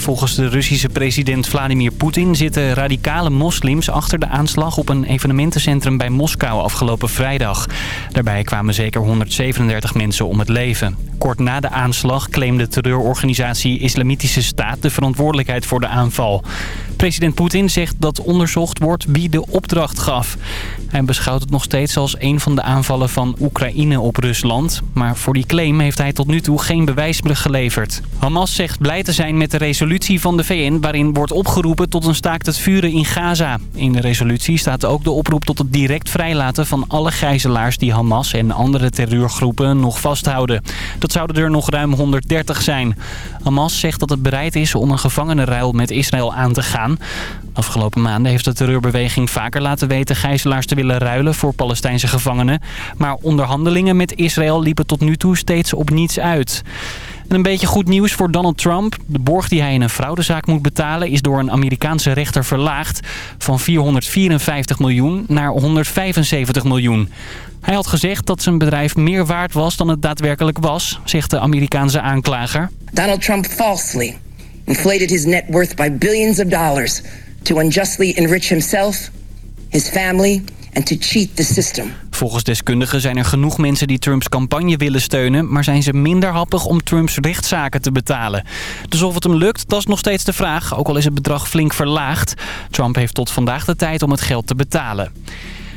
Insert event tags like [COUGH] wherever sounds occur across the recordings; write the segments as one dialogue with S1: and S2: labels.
S1: Volgens de Russische president Vladimir Poetin zitten radicale moslims achter de aanslag op een evenementencentrum bij Moskou afgelopen vrijdag. Daarbij kwamen zeker 137 mensen om het leven. Kort na de aanslag claimde terreurorganisatie Islamitische Staat de verantwoordelijkheid voor de aanval. President Poetin zegt dat onderzocht wordt wie de opdracht gaf. Hij beschouwt het nog steeds als een van de aanvallen van Oekraïne op Rusland. Maar voor die claim heeft hij tot nu toe geen bewijs geleverd. Hamas zegt blij te zijn met de resolutie van de VN... waarin wordt opgeroepen tot een staakt het vuren in Gaza. In de resolutie staat ook de oproep tot het direct vrijlaten van alle gijzelaars... die Hamas en andere terreurgroepen nog vasthouden. Dat zouden er nog ruim 130 zijn. Hamas zegt dat het bereid is om een gevangenenruil met Israël aan te gaan. Afgelopen maanden heeft de terreurbeweging vaker laten weten gijzelaars te willen ruilen voor Palestijnse gevangenen. Maar onderhandelingen met Israël liepen tot nu toe steeds op niets uit. En een beetje goed nieuws voor Donald Trump. De borg die hij in een fraudezaak moet betalen is door een Amerikaanse rechter verlaagd. Van 454 miljoen naar 175 miljoen. Hij had gezegd dat zijn bedrijf meer waard was dan het daadwerkelijk was, zegt de Amerikaanse aanklager.
S2: Donald Trump falsely inflated his net worth by billions of dollars to unjustly enrich himself, his family and to cheat the system.
S1: Volgens deskundigen zijn er genoeg mensen die Trumps campagne willen steunen... maar zijn ze minder happig om Trumps rechtszaken te betalen. Dus of het hem lukt, dat is nog steeds de vraag, ook al is het bedrag flink verlaagd. Trump heeft tot vandaag de tijd om het geld te betalen.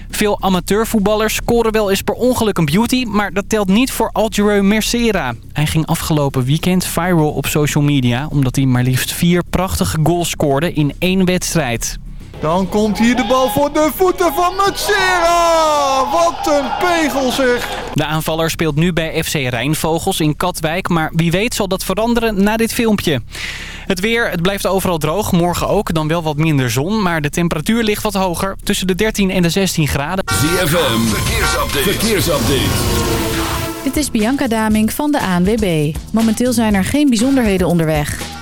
S1: Veel amateurvoetballers scoren wel eens per ongeluk een beauty... maar dat telt niet voor Algero Mercera. Hij ging afgelopen weekend viral op social media... omdat hij maar liefst vier prachtige goals scoorde in één wedstrijd.
S3: Dan komt hier de bal voor de voeten van Mutsera. Wat een pegel zeg.
S1: De aanvaller speelt nu bij FC Rijnvogels in Katwijk. Maar wie weet zal dat veranderen na dit filmpje. Het weer, het blijft overal droog. Morgen ook, dan wel wat minder zon. Maar de temperatuur ligt wat hoger. Tussen de 13 en de 16 graden.
S4: ZFM, verkeersupdate. verkeersupdate.
S5: Dit is Bianca Daming van de ANWB. Momenteel zijn er geen bijzonderheden onderweg.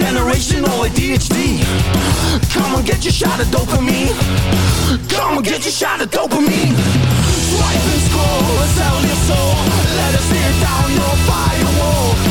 S6: Generational ADHD. Come and get your shot of dopamine. Come and get your shot of dopamine. Swipe and scroll, sell your soul. Let us tear down your firewall.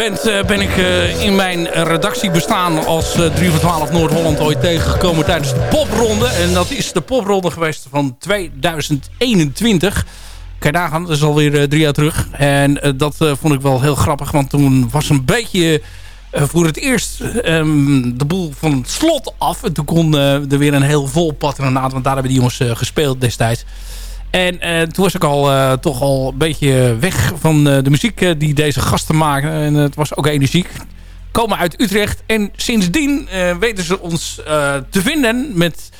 S7: Band eh, ben ik eh, in mijn redactie bestaan als uh, 3 voor 12 Noord-Holland ooit tegengekomen tijdens de popronde. En dat is de popronde geweest van 2021. Kan je nagaan, dat is alweer drie jaar terug. En dat vond ik wel heel grappig, want toen was een beetje voor het eerst um, de boel van het slot af. En toen kon er weer een heel vol patronaat, want daar hebben die jongens gespeeld destijds. En uh, toen was ik al uh, toch al een beetje weg van uh, de muziek die deze gasten maken. En het was ook energiek. Komen uit Utrecht. En sindsdien weten ze ons te vinden met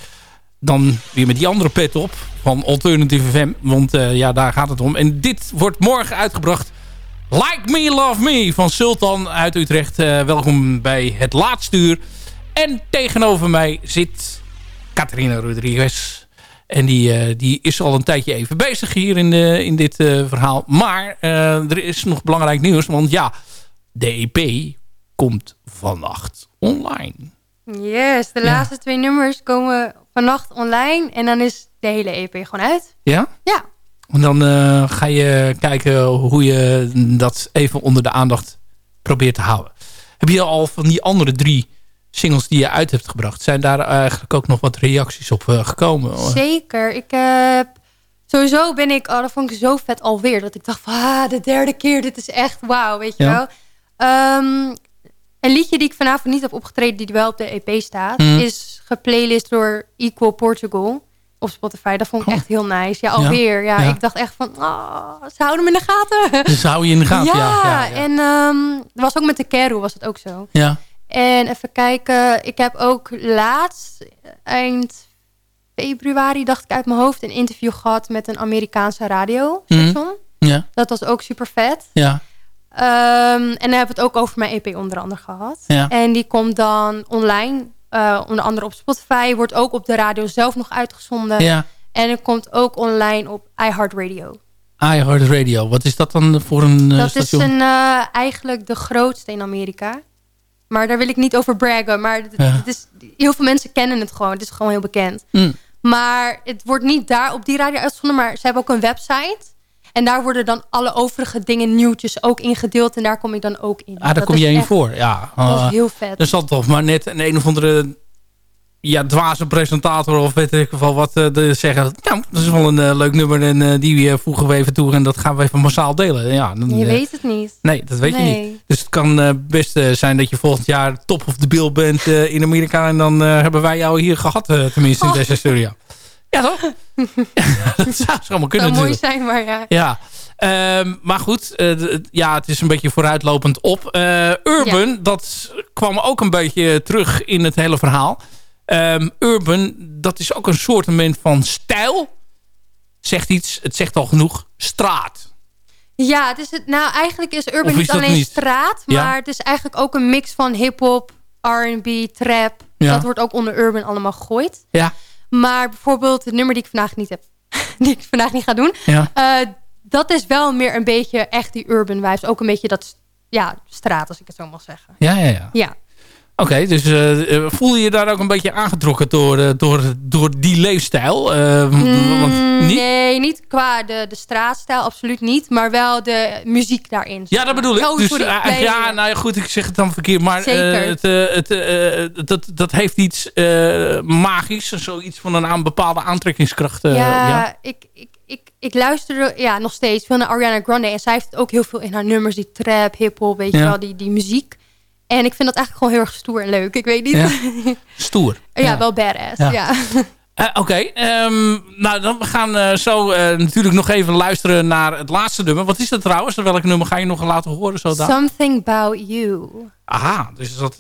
S7: dan weer met die andere pet op van Alternative FM. Want ja, daar gaat het om. En dit wordt morgen uitgebracht. Like Me, Love Me van Sultan uit Utrecht. welkom bij het laatste uur. En tegenover mij zit Catharina Rodriguez. En die, uh, die is al een tijdje even bezig hier in, de, in dit uh, verhaal. Maar er is nog belangrijk nieuws. Want ja, de EP komt vannacht online.
S8: Yes, de ja. laatste twee nummers komen vannacht online. En dan is de hele EP gewoon uit.
S7: Ja?
S8: Ja.
S7: En dan ga je kijken hoe je dat even onder de aandacht probeert te houden. Heb je al van die andere drie singles die je uit hebt gebracht. Zijn daar eigenlijk ook nog wat reacties op uh, gekomen?
S8: Zeker. Ik heb... Sowieso ben ik... Oh, dat vond ik zo vet alweer. Dat ik dacht van... Ah, de derde keer. Dit is echt wauw. Weet je ja. wel? Um, een liedje die ik vanavond niet heb opgetreden... die wel op de EP staat... Mm. is geplaylist door Equal Portugal op Spotify. Dat vond ik oh. echt heel nice. Ja, alweer. Ja, ja, ik dacht echt van, oh, ze houden me in de gaten.
S7: Ze houden je in de gaten, ja. ja,
S8: en um, was ook met de Keru was het ook zo.
S7: Ja.
S8: En even kijken, ik heb ook laatst, eind februari, dacht ik uit mijn hoofd, een interview gehad met een Amerikaanse radiostation.
S7: Mm. Ja.
S8: Dat was ook super vet.
S7: Ja.
S8: Um, en dan hebben we het ook over mijn EP onder andere gehad.
S7: Ja.
S8: En die komt dan online, uh, onder andere op Spotify. Wordt ook op de radio zelf nog uitgezonden.
S7: Ja.
S8: En het komt ook online op iHeartRadio.
S7: iHeartRadio, wat is dat dan voor een uh,
S8: Dat
S7: station?
S8: is een, uh, eigenlijk de grootste in Amerika. Maar daar wil ik niet over braggen. Maar het,
S7: Ja.
S8: het is, heel veel mensen kennen het gewoon. Het is gewoon heel bekend.
S7: Mm.
S8: Maar het wordt niet daar op die radio uitgezonden. Maar ze hebben ook een website. En daar worden dan alle overige dingen, nieuwtjes ook ingedeeld. En daar kom ik dan ook in.
S7: Ah, daar
S8: Dat
S7: kom je in voor. Ja.
S8: Dat is heel vet.
S7: Er zal toch maar net een een of andere ja, dwaze presentator of weet ik wel wat eh, de zeggen. Nou, dat is wel een eh, leuk nummer en eh, die voegen we even toe en dat gaan we even massaal delen. Ja, dan,
S8: Je weet het niet.
S7: Nee, dat weet je niet. Dus het kan eh, best zijn dat je volgend jaar top of the bill bent in Amerika. En dan hebben wij jou hier gehad, eh, tenminste in
S8: Oh.
S7: deze studio. Ja, toch? Ja, [LAUGHS] [LAUGHS] dat zou zomaar kunnen
S8: Zou mooi zijn, maar ja.
S7: Ja, Ehm, maar goed, ja, het is een beetje vooruitlopend op. Urban, dat kwam ook een beetje terug in het hele verhaal. Ehm, Urban, dat is ook een soort van stijl. Zegt iets, het zegt al genoeg, straat.
S8: Ja, het is het, nou eigenlijk is urban
S7: is
S8: niet alleen
S7: niet?
S8: straat,
S7: Ja.
S8: maar het is eigenlijk ook een mix van hip-hop, R&B, trap.
S7: Ja.
S8: Dat wordt ook onder urban allemaal gegooid.
S7: Ja,
S8: Maar bijvoorbeeld het nummer die ik vandaag niet heb, [LAUGHS] die ik vandaag niet ga doen,
S7: ja.
S8: eh, dat is wel meer een beetje echt die urban vibes. Ook een beetje dat, ja, straat als ik het zo mag zeggen.
S7: Ja, ja, ja.
S8: Ja,
S7: Oké, dus eh, eh, voel je je daar ook een beetje aangetrokken door, eh, door, door die leefstijl? Want
S8: Mm,
S7: niet?
S8: Nee, niet qua de, de straatstijl, absoluut niet. Maar wel de muziek daarin.
S7: Ja, dat bedoel ik.
S8: Oh,
S7: dus, ja, nou ja, goed, ik zeg het dan verkeerd. Maar het, het, dat, dat heeft iets magisch. Zoiets van een aan bepaalde aantrekkingskracht.
S8: ja,
S7: ja.
S8: Ik, ik, ik, ik luisterde ja, nog steeds veel naar Ariana Grande. En zij heeft ook heel veel in haar nummers. Die trap, hiphop, weet je wel, die, die muziek. En ik vind dat eigenlijk gewoon heel erg stoer en leuk. Ik weet niet.
S7: Ja. [LAUGHS]
S8: Ja,
S7: Stoer.
S8: wel badass.
S7: Ja.
S8: Ja.
S7: Eh, Oké, ehm, nou dan we gaan eh, zo eh, natuurlijk nog even luisteren naar het laatste nummer. Wat is dat trouwens? Welk nummer ga je nog laten horen? Zo dan?
S8: Something About You.
S7: Aha, dus dat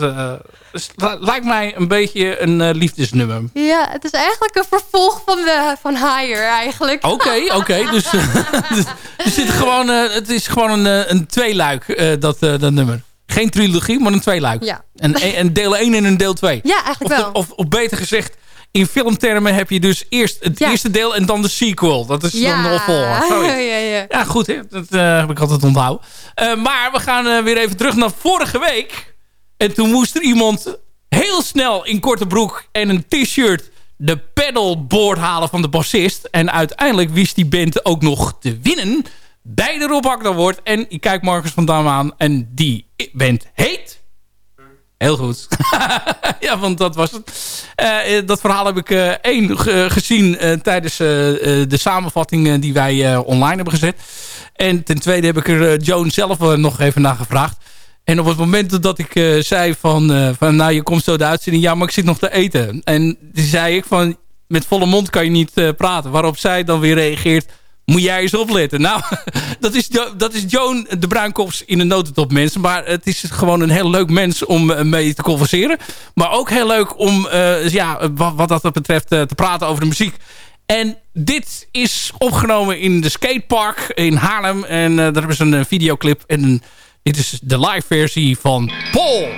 S7: dus li- lijkt mij een beetje een liefdesnummer.
S8: Ja, het is eigenlijk een vervolg van, de, van Higher eigenlijk.
S7: Oké, [LAUGHS] oké. dus [LAUGHS] dus er zit gewoon, het is gewoon een, een tweeluik, dat, dat nummer. Geen trilogie, maar een tweeluik.
S8: Ja.
S7: En, en deel 1 en een deel 2.
S8: Ja, eigenlijk
S7: Of,
S8: wel.
S7: of, of beter gezegd, in filmtermen heb je dus eerst het
S8: Ja.
S7: eerste deel en dan de sequel. Dat is dan de opvolger. [LAUGHS]
S8: Ja, ja.
S7: Ja, goed. Hè? Dat eh, heb ik altijd onthouden. Eh, maar we gaan eh, weer even terug naar vorige week. En toen moest er iemand heel snel in korte broek en een t-shirt de pedalboard halen van de bassist. En uiteindelijk wist die band ook nog te winnen bij de Rob wordt. En ik kijk Marcus van Dam aan en die band heet... Heel goed. [LAUGHS] ja, want dat was het. Uh, dat verhaal heb ik uh, één gezien tijdens de samenvatting die wij online hebben gezet. En ten tweede heb ik er Joan zelf nog even naar gevraagd. En op het moment dat ik zei van, van... Nou, je komt zo de uitzending. Ja, maar ik zit nog te eten. En toen zei ik van... Met volle mond kan je niet praten. Waarop zij dan weer reageert moet jij eens opletten. Nou, [LAUGHS] dat is, dat is Joan de Bruinkops in een notendop mensen. Maar het is gewoon een heel leuk mens om eh, mee te converseren. Maar ook heel leuk om, uh, ja, wat, wat, dat betreft, uh, te praten over de muziek. En dit is opgenomen in de skatepark in Haarlem. En daar hebben ze een videoclip. En dit is de live versie van Paul.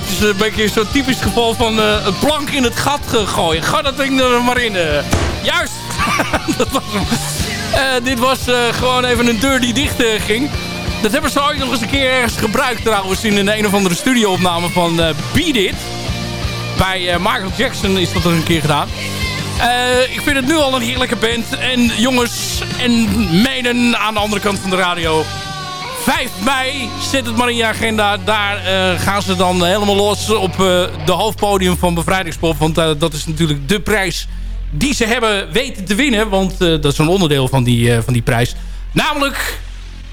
S7: Dat is een beetje zo'n typisch geval van uh, een plank in het gat gooien. Ga dat ding er maar in. Uh. Juist! [LAUGHS] dat was uh, dit was gewoon even een deur die dicht ging. Dat hebben ze ooit nog eens een keer ergens gebruikt trouwens in een, een of andere studioopname van Beat It. Bij Michael Jackson is dat er een keer gedaan. ik vind het nu al een heerlijke band. En jongens en meiden aan de andere kant van de radio 5 mei, zet het maar in je agenda. Daar uh, gaan ze dan helemaal los op uh, de hoofdpodium van Bevrijdingspop. Want uh, dat is natuurlijk de prijs die ze hebben weten te winnen. Want dat is een onderdeel van die, van die prijs. Namelijk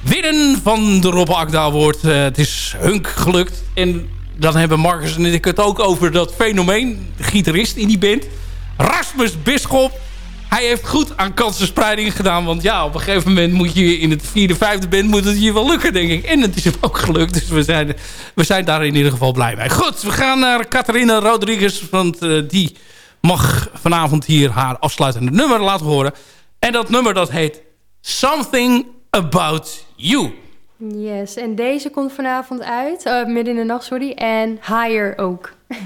S7: winnen van de Rob Akda Award. het is hunk gelukt. En dan hebben Marcus en ik het ook over dat fenomeen. Gitarist in die band. Rasmus Bisschop hij heeft goed aan kansenspreiding gedaan. Want ja, op een gegeven moment moet je in het vierde, vijfde band... moet het je wel lukken, denk ik. En het is hem ook gelukt. Dus we zijn, we zijn daar in ieder geval blij mee. Goed, we gaan naar Catharina Rodriguez. Want uh, die mag vanavond hier haar afsluitende nummer laten horen. En dat nummer dat heet Something About You.
S9: Yes, en deze komt vanavond uit. eh, midden in de nacht, sorry. En Higher ook. [LAUGHS]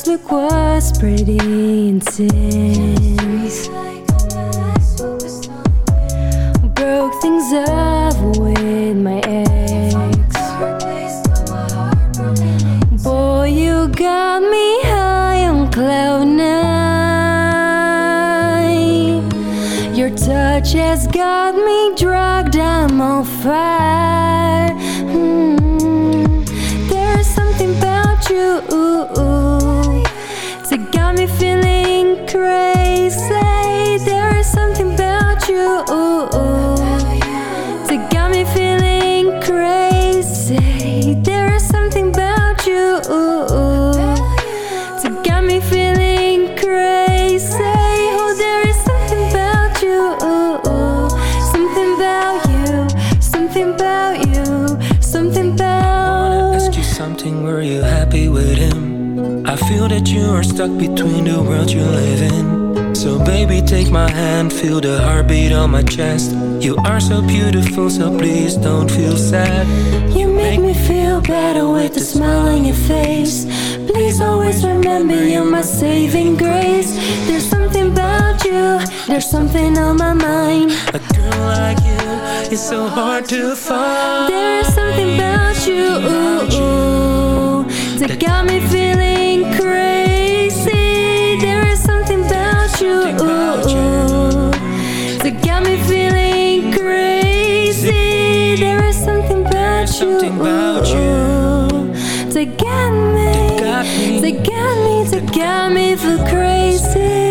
S9: first look was pretty intense. Broke things up with my ex. Boy, you got me high on cloud nine. Your touch has got me drugged, I'm on fire.
S10: Feel that you are stuck between the worlds you live in. So baby, take my hand, feel the heartbeat on my chest. You are so beautiful, so please don't feel sad.
S9: You make me feel better with a smile on your face. Please always remember you're my saving grace. There's something about you, there's something on my mind.
S10: A girl like you is so hard to find.
S9: There is something about you that you that got me, that got me, that got me feel crazy.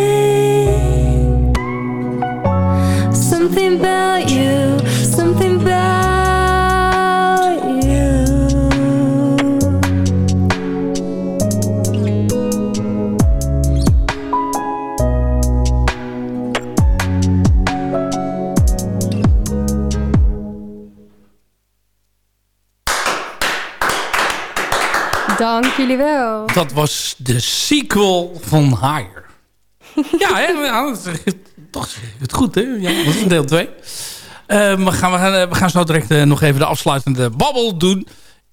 S7: Dat was de sequel van Higher. [LAUGHS] ja, hè? Ja, toch het goed, hè? Ja, dat is deel 2. we, gaan, we, gaan, we gaan zo direct eh, nog even de afsluitende babbel doen.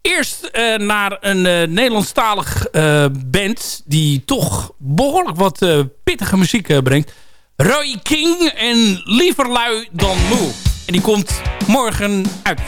S7: Eerst eh, naar een eh, Nederlandstalig eh, band... die toch behoorlijk wat eh, pittige muziek eh, brengt. Roy King en Liever lui dan moe. En die komt morgen uit.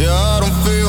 S11: Yeah, I don't feel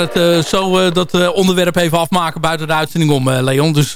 S11: het
S7: eh, zo eh, dat eh, onderwerp even afmaken buiten de uitzending om, Leon. Dus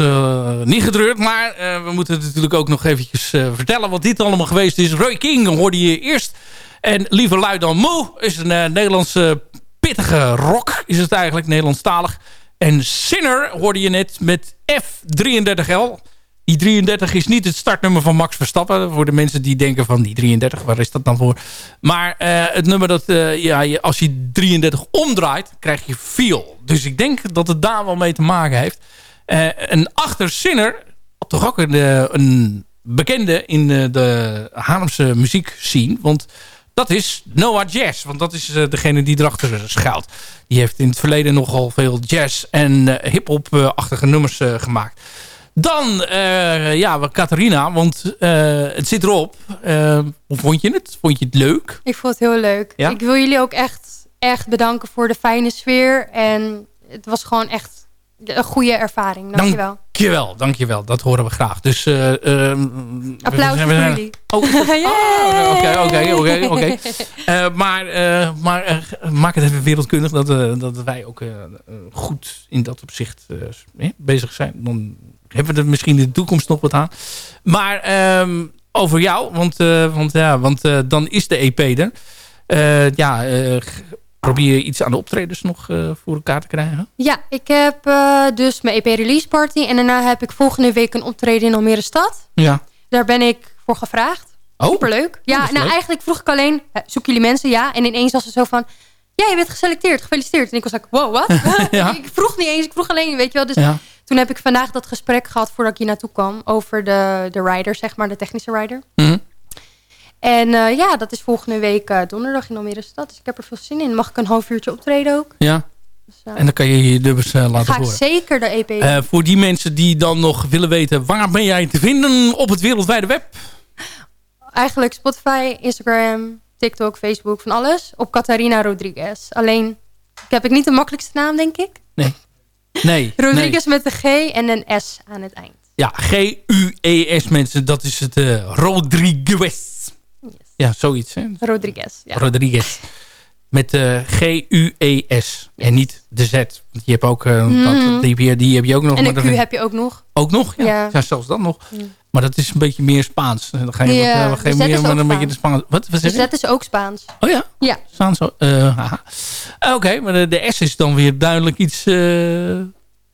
S7: niet gedreurd. Maar we moeten het natuurlijk ook nog eventjes vertellen wat dit allemaal geweest is. Roy King hoorde je eerst. En Liever Lui dan Moe is een Nederlandse pittige rock. Is het eigenlijk, Nederlandstalig. En Sinner hoorde je net met F33L. Die 33 is niet het startnummer van Max Verstappen. Voor de mensen die denken van die 33, waar is dat dan voor? Maar uh, het nummer dat, uh, ja, als je 33 omdraait, krijg je feel. Dus ik denk dat het daar wel mee te maken heeft. Uh, en achter Sinner, toch ook een, een bekende in de Haarlemse muziek zien. Want dat is Noah Jazz. Want dat is degene die erachter schuilt. Die heeft in het verleden nogal veel jazz en hip-hop-achtige nummers gemaakt. Dan, uh, ja, Catharina, want uh, het zit erop. Uh, hoe vond je het? Vond je het leuk?
S8: Ik vond het heel leuk. Ja? Ik wil jullie ook echt, echt bedanken voor de fijne sfeer. En het was gewoon echt een goede ervaring. Dankjewel.
S7: Dankjewel, dankjewel. Dat horen we graag. Dus,
S8: Applaus voor jullie.
S7: Oh, [LAUGHS] oké, oké, oké, oké. Maar, maar maak het even wereldkundig dat, dat wij ook goed in dat opzicht bezig zijn. Dan hebben we er misschien in de toekomst nog wat aan. Maar ehm, over jou, want, uh, want, ja, want uh, dan is de EP er. Uh, ja, probeer je iets aan de optredens nog voor elkaar te krijgen?
S8: Ja, ik heb dus mijn EP release party. En daarna heb ik volgende week een optreden in Almere Stad.
S7: Ja.
S8: Daar ben ik voor gevraagd.
S7: Oh.
S8: Superleuk. Ja, nou eigenlijk vroeg ik alleen, zoek jullie mensen? Ja. En ineens was het zo van, ja, je bent geselecteerd, gefeliciteerd. En ik was like, wow, wat? [LAUGHS] ja. ik vroeg niet eens, ik vroeg alleen, weet je wel. Dus ja. Toen heb ik vandaag dat gesprek gehad voordat ik hier naartoe kwam. Over de, de rider, zeg maar, de technische rider.
S7: Mhm.
S8: En uh, ja, dat is volgende week uh, donderdag in Almere Stad. Dus ik heb er veel zin in. Mag ik een half uurtje optreden ook?
S7: Ja. Dus, uh, en dan kan je je dubbers laten
S8: ga
S7: horen.
S8: Ga zeker de EP
S7: Voor die mensen die dan nog willen weten... waar ben jij te vinden op het wereldwijde web?
S8: Eigenlijk Spotify, Instagram, TikTok, Facebook, van alles. Op Catharina Rodriguez. Alleen, ik heb ik niet de makkelijkste naam, denk ik.
S7: Nee. Nee.
S8: Rodriguez met een G en een S aan het eind.
S7: Ja, G-U-E-S mensen. Dat is het uh, Rodriguez. Yes. Ja, zoiets. Hè?
S8: Rodriguez. Ja.
S7: Rodriguez. Met uh, G-U-E-S. En niet de Z. Want je hebt ook, uh, mm dat, die, die, heb je ook nog.
S8: En de Q heb je ook nog.
S7: Ook nog? Ja, ja. ja zelfs dan nog. Mm. Maar dat is een beetje meer Spaans. Dan ga je ja, wat, uh, je meer een beetje de Spaans. Wat, wat
S8: zeg de Z is ook Spaans.
S7: Oh ja?
S8: Ja.
S7: Spaans. Uh, Oké, okay, maar de, de, S is dan weer duidelijk iets... Uh,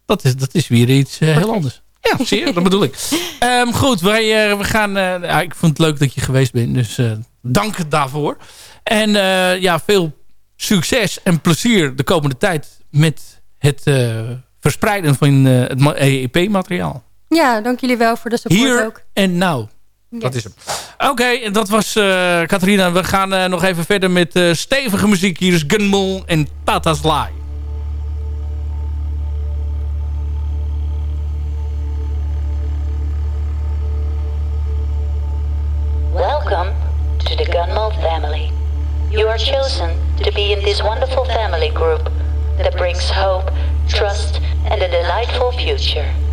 S7: dat, is, dat is weer iets heel anders. Ja, [LAUGHS] zeer, dat bedoel ik. Um, goed, wij, we gaan... ja, ik vond het leuk dat je geweest bent. Dus dank daarvoor. En ja, veel succes en plezier de komende tijd... met het verspreiden van het EP-materiaal.
S8: Ja, dank jullie wel voor de support
S7: Hier
S8: ook.
S7: en. Yes. Dat is hem. Oké, okay, dat was uh, Catharina. We gaan uh, nog even verder met uh, stevige muziek. Hier is Gunmol en Tata's Lie.
S12: Welcome to the Gunmol family. You are chosen to be in this wonderful family group that brings hope, trust and a delightful future.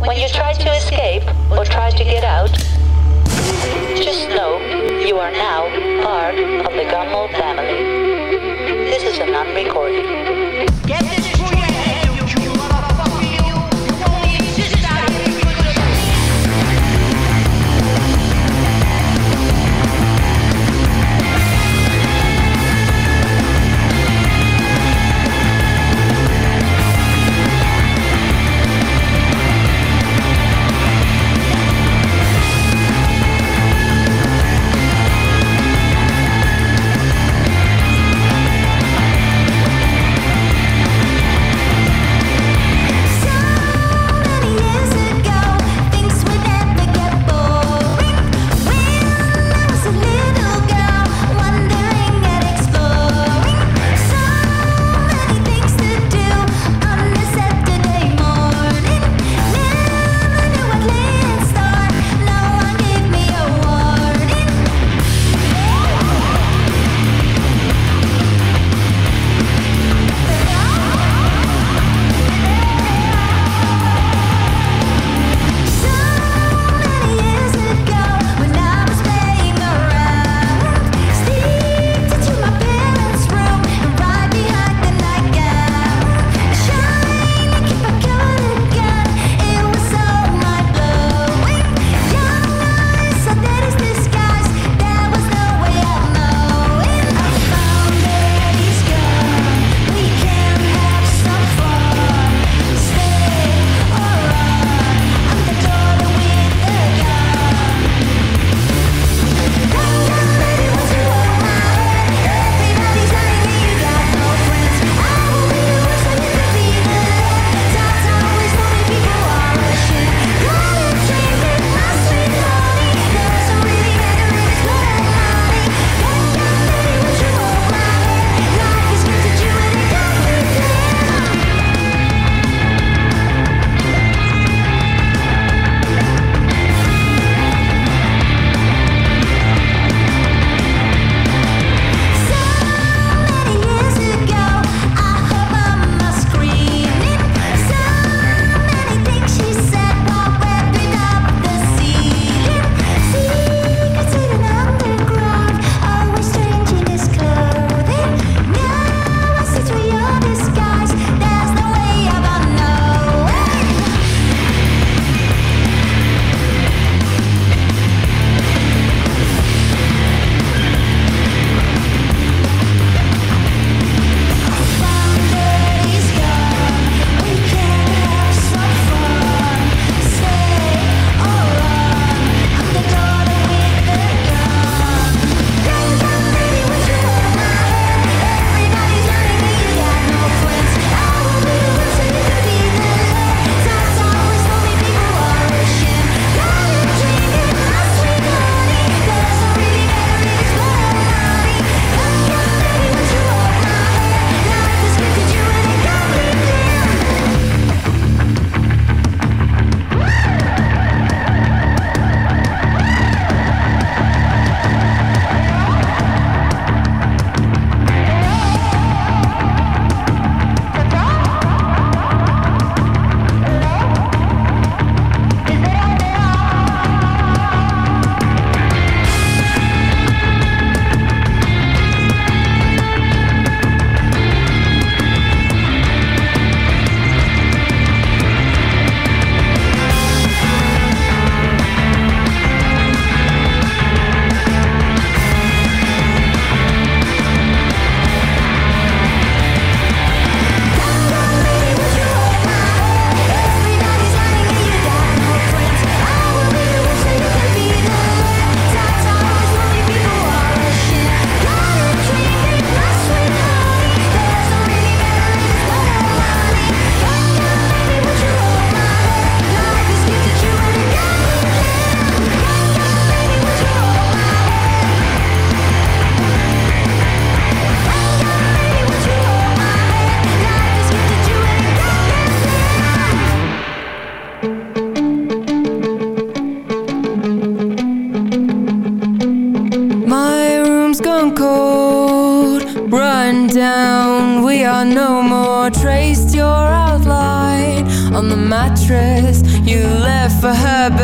S12: When you try to escape or try to get out, just know you are now part of the Gumball family. This is a non-recording. Get this
S9: for her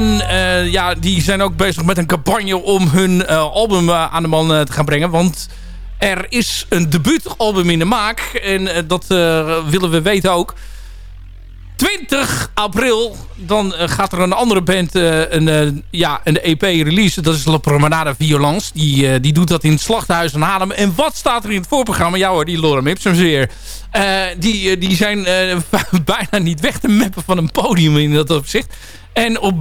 S7: En eh, ja, die zijn ook bezig met een campagne om hun eh, album eh, aan de man te gaan brengen. Want er is een debuutalbum in de maak. En dat willen we weten ook. 20 april, dan gaat er een andere band een, ja, een EP release. Dat is La Promenade Violence. Die, die doet dat in het Slachthuis in Haarlem. En wat staat er in het voorprogramma? Ja hoor, die Lorem Ipsum weer. Die, die zijn [LAUGHS] bijna niet weg te meppen van een podium in dat opzicht. En op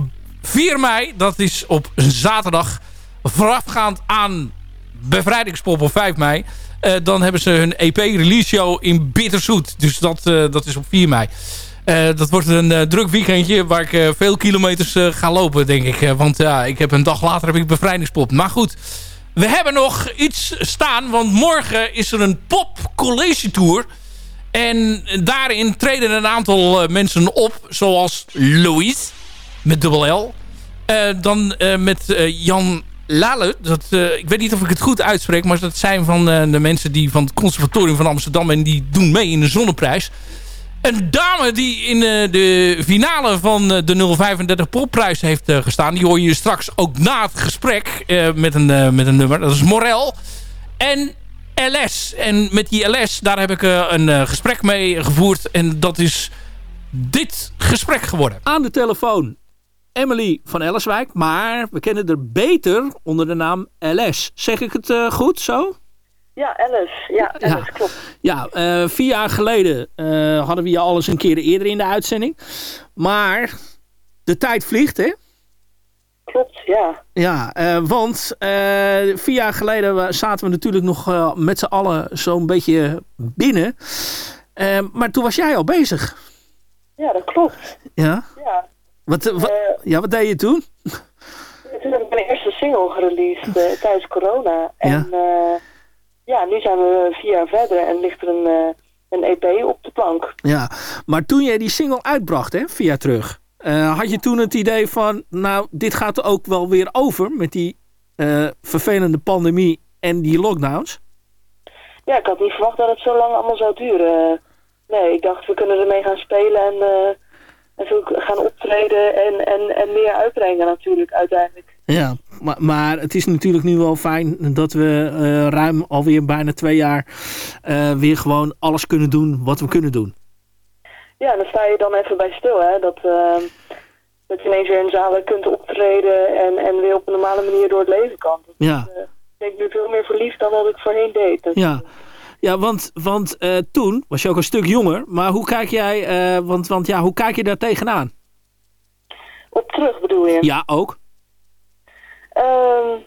S7: 4 mei, dat is op zaterdag, voorafgaand aan Bevrijdingspop op 5 mei... eh, dan hebben ze hun EP-release show in Bitterzoet. Dus dat, eh, dat is op 4 mei. Eh, dat wordt een druk weekendje waar ik veel kilometers ga lopen, denk ik. Want ja, ik heb een dag later heb ik bevrijdingspop. Maar goed, we hebben nog iets staan. Want morgen is er een pop college tour. En daarin treden een aantal mensen op. Zoals Louise, met dubbel L. Eh, dan eh, met eh, Jan Lale. Dat, ik weet niet of ik het goed uitspreek. Maar dat zijn van de mensen die van het conservatorium van Amsterdam. En die doen mee in de Zonneprijs. Een dame die in de finale van de 035 Popprijs heeft gestaan. Die hoor je straks ook na het gesprek met, een, met een nummer. Dat is Morel. En LS. En met die LS, daar heb ik een gesprek mee gevoerd. En dat is dit gesprek geworden.
S13: Aan de telefoon Emily van Ellerswijk. Maar we kennen haar beter onder de naam LS. Zeg ik het eh, goed zo?
S14: Ja, Alice. Ja,
S13: Ja.
S14: Alice, klopt.
S13: Ja, eh, vier jaar geleden eh, hadden we je al eens een keer eerder in de uitzending. Maar de tijd vliegt, hè?
S14: Klopt, ja.
S13: Ja, want vier jaar geleden zaten we natuurlijk nog met z'n allen zo'n beetje binnen. Maar toen was jij al bezig.
S14: Ja, dat klopt.
S13: Ja?
S14: Ja.
S13: Wat, eh, wat, ja, wat deed je toen?
S14: Toen heb ik mijn eerste single gereleased eh, tijdens corona. En ja. ja, nu zijn we vier jaar verder en ligt er een, eh, een EP op de plank.
S13: Ja, maar toen jij die single uitbracht, hè, vier jaar terug. eh, had je toen het idee van, nou, dit gaat ook wel weer over met die eh, vervelende pandemie en die lockdowns?
S14: Ja, ik had niet verwacht dat het zo lang allemaal zou duren. Nee, ik dacht we kunnen ermee gaan spelen en, eh en zo gaan optreden en, en, en meer uitbrengen natuurlijk uiteindelijk.
S13: Ja, maar, maar het is natuurlijk nu wel fijn dat we eh, ruim alweer bijna twee jaar eh, weer gewoon alles kunnen doen wat we kunnen doen.
S14: Ja, dan sta je dan even bij stil, hè. Dat, eh, dat je ineens weer in zalen kunt optreden en, en weer op een normale manier door het leven kan. Dat,
S13: Ja.
S14: ik ben nu veel meer verliefd dan wat ik voorheen deed.
S13: Ja, ja want, want eh, toen was je ook een stuk jonger. Maar hoe kijk jij, eh, want, want ja, hoe kijk je daar tegenaan?
S14: Op terug bedoel je?
S13: Ja, ook.
S14: Ehm,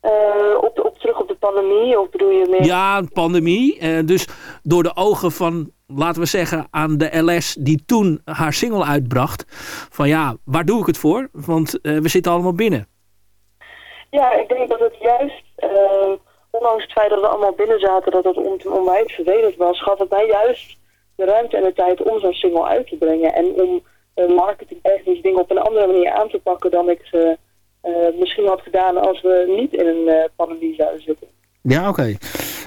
S14: eh, op, op terug op de pandemie, of bedoel je meer?
S13: Ja, een pandemie. dus door de ogen van, laten we zeggen, aan de LS die toen haar single uitbracht. Van ja, waar doe ik het voor? Want we zitten allemaal binnen.
S14: Ja, ik denk dat het juist, eh, ondanks het feit dat we allemaal binnen zaten, dat het on onwijs vervelend was, gaf het mij juist de ruimte en de tijd om zo'n single uit te brengen. En om uh, marketingtechnisch dingen op een andere manier aan te pakken dan ik ze eh, misschien had gedaan als we niet in een eh, pandemie zouden zitten.
S13: Ja, oké.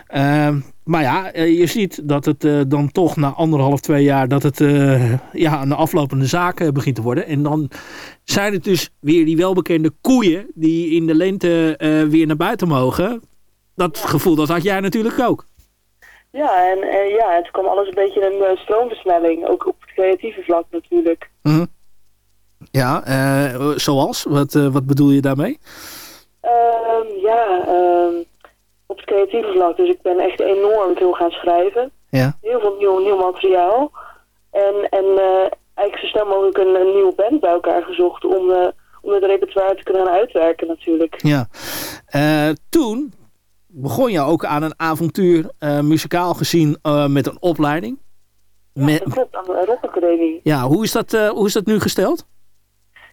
S13: Ehm, maar ja, eh, je ziet dat het eh, dan toch na anderhalf, twee jaar... dat het eh, ja, een aflopende zaak eh, begint te worden. En dan zijn het dus weer die welbekende koeien... die in de lente eh, weer naar buiten mogen. Dat gevoel dat had jij natuurlijk ook.
S14: Ja, en eh, ja, het kwam alles een beetje in een eh, stroomversnelling, ook op het creatieve vlak natuurlijk.
S13: Mhm. Ja, eh, zoals? Wat, eh, wat bedoel je daarmee?
S14: Ehm, ja, ehm, op het creatieve vlak. Dus ik ben echt enorm veel gaan schrijven.
S13: Ja.
S14: Heel veel nieuw, nieuw materiaal. En, en eigenlijk zo snel mogelijk een, een nieuwe band bij elkaar gezocht om, om het repertoire te kunnen gaan uitwerken natuurlijk.
S13: Ja. Toen begon je ook aan een avontuur, eh, muzikaal gezien, eh, met een opleiding. Met,
S14: Dat klopt, aan de
S13: ja, hoe is, dat, eh, hoe is dat nu gesteld?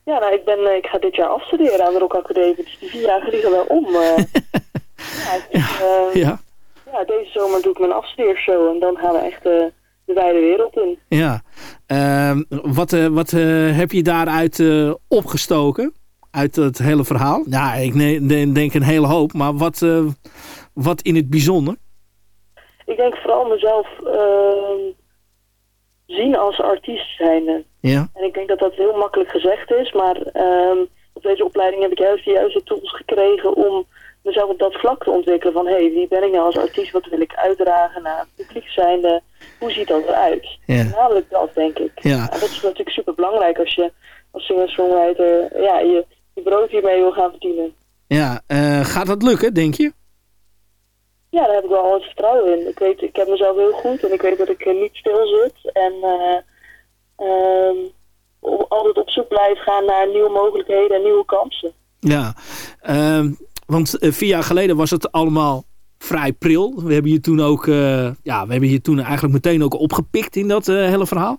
S14: Ja, nou, ik, ben, ik ga dit jaar afstuderen aan de Rock Academie. Dus die vier jaar vliegen wel om. [LAUGHS] ja,
S13: Ja.
S14: ja, deze zomer doe ik mijn afstudeershow. En dan gaan we echt de wijde wereld in.
S13: Ja. Ehm, wat wat heb je daaruit opgestoken? Uit het hele verhaal? Ja, ik ne- ne- denk een hele hoop. Maar wat, wat in het bijzonder?
S14: Ik denk vooral mezelf ehm, zien als artiest zijnde.
S13: Ja.
S14: En ik denk dat dat heel makkelijk gezegd is, maar ehm, op deze opleiding heb ik juist de juiste tools gekregen om mezelf op dat vlak te ontwikkelen van hé, hey, wie ben ik nou als artiest, wat wil ik uitdragen naar het publiek zijnde, hoe ziet dat eruit?
S13: Ja.
S14: Namelijk dat, denk ik.
S13: Ja.
S14: En dat is natuurlijk super belangrijk als je als singer-songwriter ja, je, je brood hiermee wil gaan verdienen.
S13: Ja, eh, gaat dat lukken, denk je?
S14: Ja, daar heb ik wel al het vertrouwen in. Ik weet, ik heb mezelf heel goed en ik weet dat ik eh, niet stil zit. En eh, ehm, altijd op zoek blijf gaan naar nieuwe mogelijkheden en nieuwe kansen.
S13: Ja, ehm, want eh, vier jaar geleden was het allemaal vrij pril. We hebben je toen ook, ja, we hebben je toen eigenlijk meteen ook opgepikt in dat hele verhaal.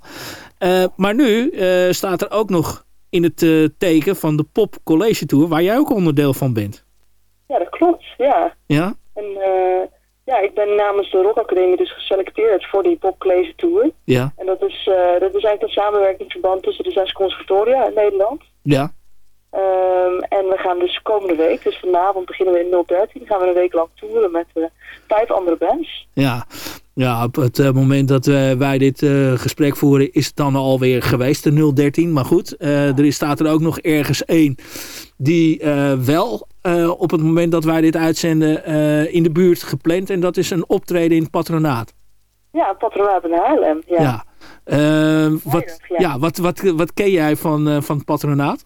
S13: Maar nu staat er ook nog in het teken van de Pop College Tour, waar jij ook onderdeel van bent.
S14: Ja, dat klopt, ja.
S13: Ja?
S14: En eh, ja, ik ben namens de Rock Academie dus geselecteerd voor die Pop College Tour.
S13: Ja.
S14: En dat is, eh, dat is eigenlijk een samenwerkingsverband tussen de zes conservatoria in Nederland.
S13: Ja.
S14: Ehm, en we gaan dus komende week, dus vanavond beginnen we in 013, gaan we een week lang toeren met eh, vijf andere bands.
S13: Ja. Ja, op het moment dat wij dit gesprek voeren is het dan alweer geweest, de 013. Maar goed, er is, staat er ook nog ergens één die wel eh, op het moment dat wij dit uitzenden eh, in de buurt gepland. En dat is een optreden in het patronaat.
S14: Ja, patronaat in Haarlem. Ja.
S13: Ja. Eh, wat,
S14: ja.
S13: ja. wat, wat, wat ken jij van, van het patronaat?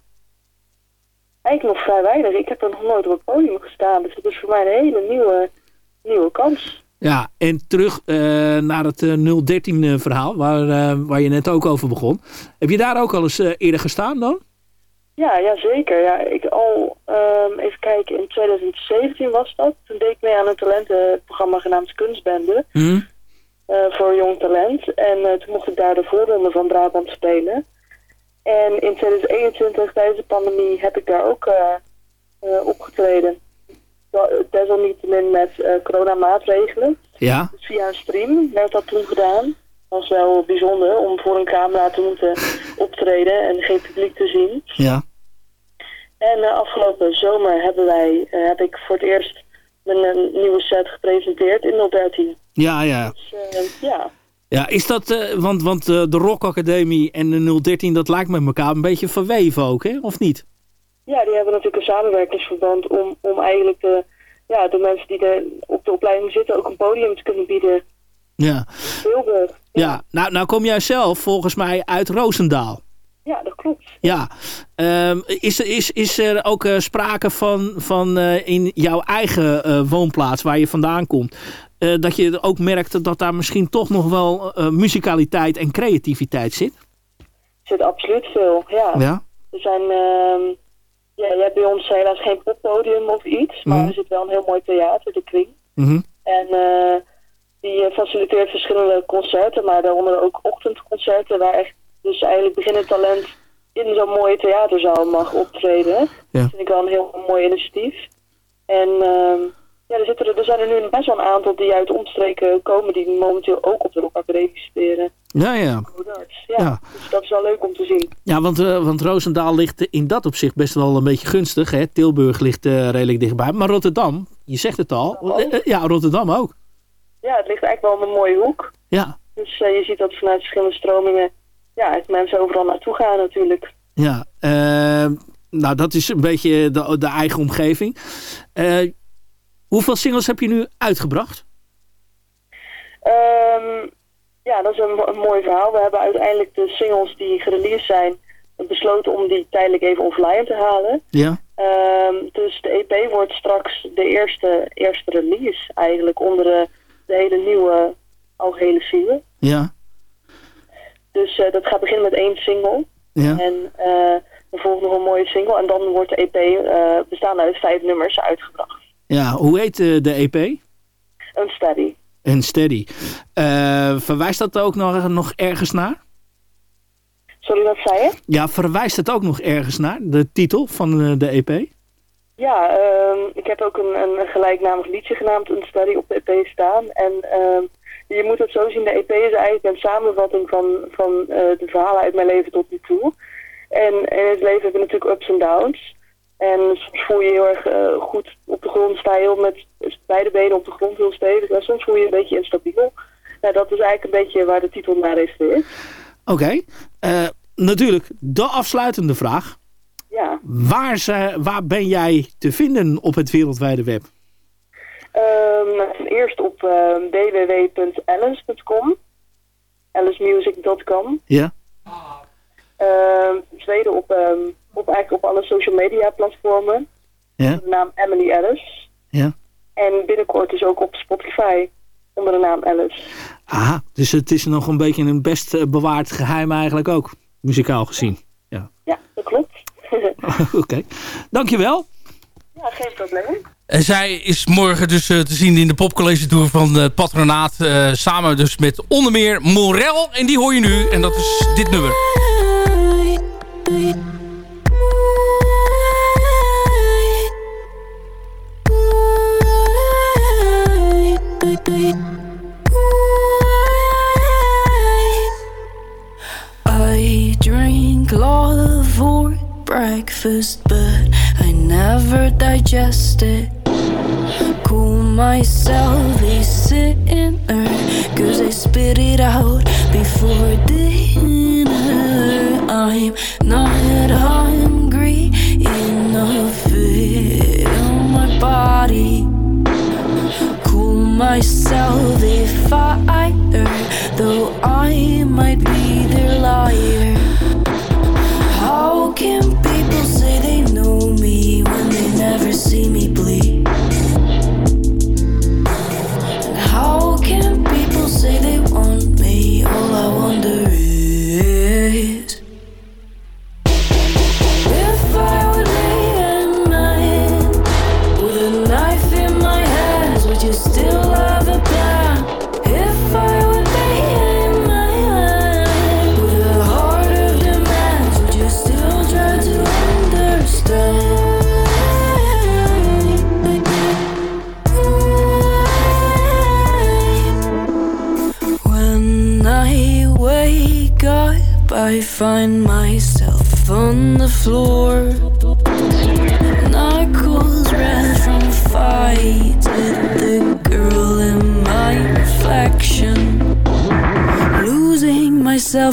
S14: Eigenlijk nog vrij weinig. Ik heb er nog nooit op het podium gestaan. Dus het is voor mij een hele nieuwe, nieuwe kans.
S13: Ja, en terug naar het eh, 013 eh, verhaal, waar, waar je net ook over begon. Heb je daar ook al eens eerder gestaan dan?
S14: Ja, ja zeker. Ja, ik al, ehm, even kijken, in 2017 was dat. Toen deed ik mee aan een talentenprogramma genaamd Kunstbende.
S13: Hm?
S14: eh, voor jong talent. En eh, toen mocht ik daar de voorronde van Brabant spelen. En in 2021, tijdens de pandemie, heb ik daar ook eh, opgetreden. Desalniettemin met coronamaatregelen.
S13: Ja.
S14: Dus via een stream werd dat toen gedaan. Dat was wel bijzonder om voor een camera te moeten optreden en geen publiek te zien.
S13: Ja.
S14: En eh, afgelopen zomer hebben wij, eh, heb ik voor het eerst mijn eh, nieuwe set gepresenteerd in 013.
S13: Ja, ja.
S14: Dus ja,
S13: Ja, is dat, want, want de Rock Academie en de 013, dat lijkt met elkaar een beetje verweven ook, hè? Of niet?
S14: Ja, die hebben natuurlijk een samenwerkingsverband om, om eigenlijk de, ja, de mensen die er op de opleiding zitten ook een podium te kunnen bieden.
S13: Ja.
S14: Tilburg.
S13: Ja, nou, nou kom jij zelf volgens mij uit Roosendaal.
S14: Ja, dat klopt.
S13: Ja. Ehm, is, er- is, is er ook eh, sprake van, van eh, in jouw eigen eh, woonplaats waar je vandaan komt... dat je ook merkt dat daar misschien toch nog wel muzikaliteit en creativiteit zit?
S14: Er zit absoluut veel, ja.
S13: Ja.
S14: Er zijn, ehm, ja, je hebt bij ons helaas geen poppodium of iets, maar
S13: Mhm.
S14: er zit wel een heel mooi theater, de Kring.
S13: Mhm.
S14: En eh, die eh, faciliteert verschillende concerten, maar daaronder ook ochtendconcerten waar echt dus eigenlijk beginnend talent in zo'n mooie theaterzaal mag optreden.
S13: Ja.
S14: Dat vind ik wel een heel mooi initiatief. En ehm, ja, er, zitten er, er zijn er nu best wel een aantal die uit omstreken komen die momenteel ook op de Rock Academie studeren.
S13: Ja, ja.
S14: Ja,
S13: Ja.
S14: dus dat is wel leuk om te zien.
S13: Ja, want, eh, want Roosendaal ligt in dat opzicht best wel een beetje gunstig. Hè? Tilburg ligt eh, redelijk dichtbij. Maar Rotterdam, je zegt het al. ja, Rotterdam ook.
S14: Ja, het ligt eigenlijk wel op een mooie hoek.
S13: Ja,
S14: Dus eh, je ziet dat vanuit verschillende stromingen ja, mensen overal naartoe gaan natuurlijk.
S13: ja. eh, nou, dat is een beetje de, de eigen omgeving. Eh, hoeveel singles heb je nu uitgebracht?
S14: Ehm, ja, dat is een mooi verhaal. We hebben uiteindelijk de singles die gereleased zijn besloten om die tijdelijk even offline te halen.
S13: Ja.
S14: Ehm, dus de EP wordt straks de eerste, eerste release eigenlijk onder de, de hele nieuwe algehele vier.
S13: Ja.
S14: Dus eh, dat gaat beginnen met één single.
S13: Ja.
S14: En eh er volgt nog een mooie single. En dan wordt de EP eh, bestaande uit vijf nummers uitgebracht.
S13: Ja, hoe heet de EP?
S14: Een steady.
S13: En Steady. Eh, verwijst dat ook nog, nog ergens naar?
S14: Sorry, wat zei je?
S13: Ja, verwijst het ook nog ergens naar? De titel van de EP?
S14: Ja, ehm, ik heb ook een, een gelijknamig liedje genaamd Een Study op de EP staan. En ehm, je moet het zo zien, de EP is eigenlijk een samenvatting van, van eh, de verhalen uit mijn leven tot nu toe. En in het leven heb je natuurlijk ups en downs. En soms voel je heel erg eh, goed op de grond, sta je heel met beide benen op de grond heel stevig. En soms voel je je een beetje instabiel. Nou, dat is eigenlijk een beetje waar de titel naar refereert.
S13: Oké. Eh, natuurlijk, de afsluitende vraag.
S14: Ja.
S13: Waar, ze, waar ben jij te vinden op het wereldwijde web?
S14: Ten eerste op uh, alicemusic.com.
S13: Ja.
S14: Ehm, tweede op, ehm, op, eigenlijk op alle social media platformen.
S13: Ja.
S14: Onder de naam Emily Alice.
S13: Ja.
S14: En binnenkort dus ook op Spotify onder de naam Alice.
S13: Aha, dus het is nog een beetje een best eh, bewaard geheim eigenlijk ook, muzikaal gezien. Ja,
S14: Ja, dat klopt. [LAUGHS]
S13: oké. Dankjewel.
S14: ja, geen probleem.
S7: En zij is morgen dus eh, te zien in de popcollege tour van het patronaat. eh, samen dus met onder meer Morel. En die hoor je nu. En dat is dit nummer.
S9: breakfast, but I never digest it.
S15: Cool myself a sinner, cause I spit it out before dinner. I'm not hungry enough, feel my body. Cool myself if I.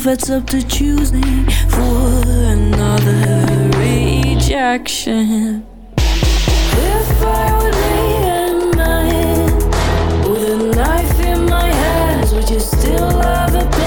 S15: yourself, it's up to choosing for another rejection. If I were lay at night with a knife in my hands, would you still have a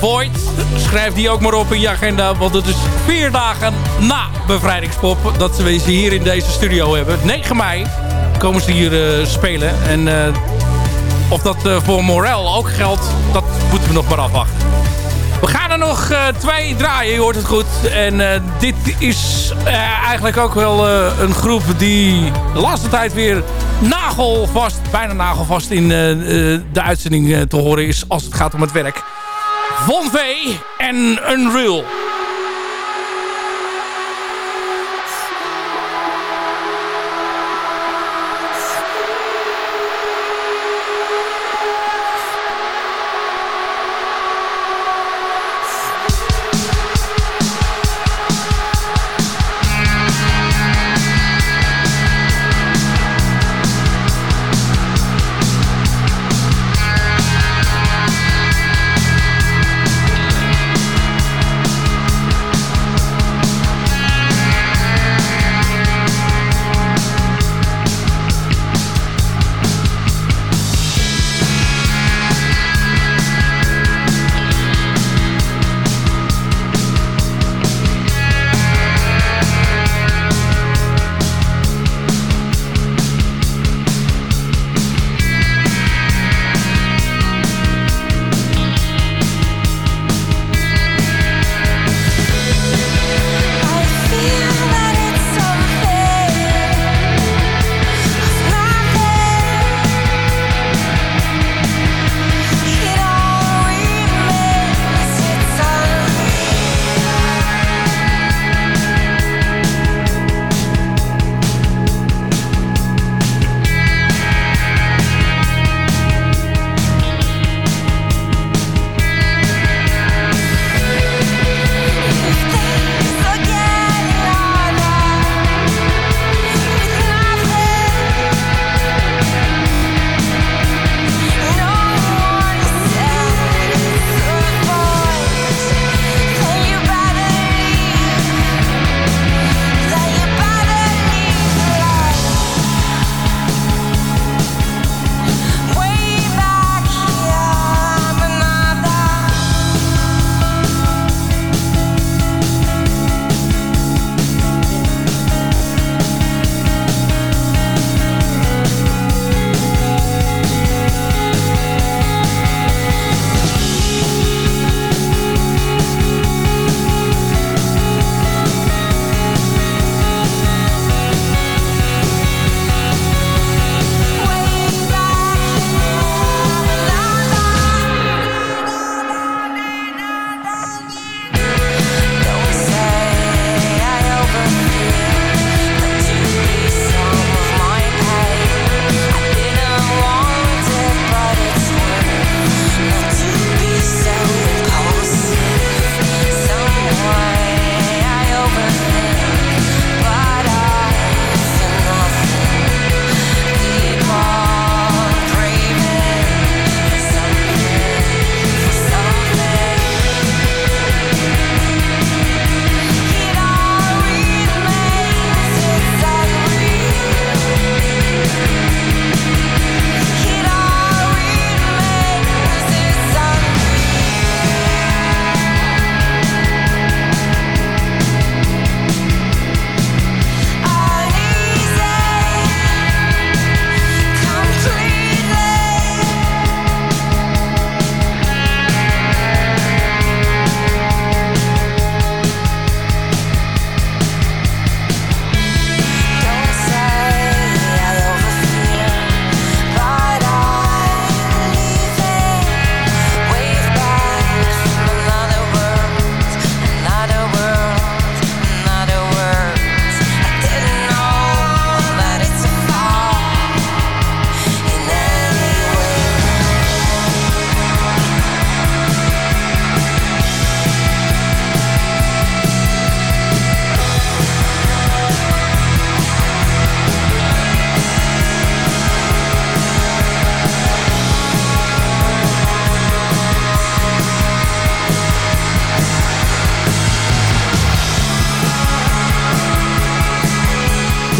S7: Void. Schrijf die ook maar op in je agenda. Want het is vier dagen na Bevrijdingspop dat we ze hier in deze studio hebben. 9 mei komen ze hier eh, spelen. En eh, of dat eh, voor Morel ook geldt, dat moeten we nog maar afwachten. We gaan er nog twee draaien, je hoort het goed. En dit is eigenlijk ook wel een groep die de laatste tijd weer nagelvast, bijna nagelvast in de uitzending te horen is als het gaat om het werk. Von V en Unreal.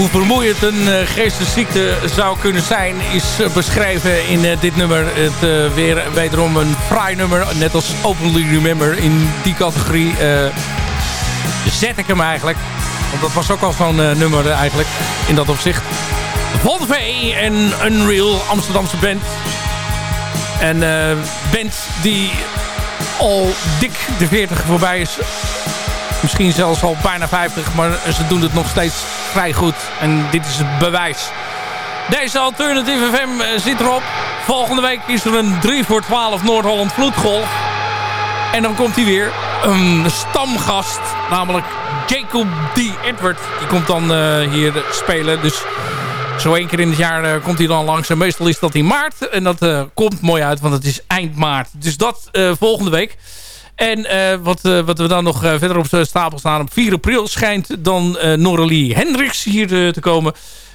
S7: Hoe vermoeiend een uh, geestesziekte zou kunnen zijn... is uh, beschreven in uh, dit nummer. Het uh, weer wederom een fraai nummer. Net als Openly Remember. In die categorie zet ik hem eigenlijk. Want dat was ook al zo'n nummer eigenlijk. In dat opzicht. Von V en Unreal. Amsterdamse band. En band die al dik de 40 voorbij is Misschien zelfs al bijna 50, maar ze doen het nog steeds vrij goed. En dit is het bewijs. Deze Alternative FM eh, zit erop. Volgende week is er een 3 voor 12 Noord-Holland vloedgolf. En dan komt hij weer. Een stamgast, namelijk Jacob D. Edward. Die komt dan uh, hier spelen. Dus zo één keer in het jaar uh, komt hij dan langs. En meestal is dat in maart. En dat komt mooi uit, want het is eind maart. Dus dat volgende week. En uh, wat, uh, wat we dan nog uh, verder op de stapel staan. Op 4 april schijnt dan uh, Noralie Hendricks hier te, komen.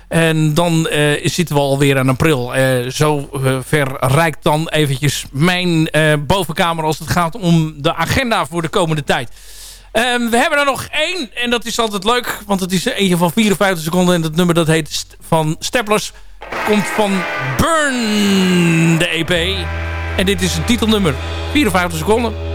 S7: En dan zitten we alweer aan april. zo ver rijkt dan eventjes mijn bovenkamer als het gaat om de agenda voor de komende tijd. Um, we hebben er nog één. En dat is altijd leuk. Want het is eentje van 54 seconden. En dat nummer dat heet van Steplers. Komt van Burn, de EP. En dit is het titelnummer. 54 seconden.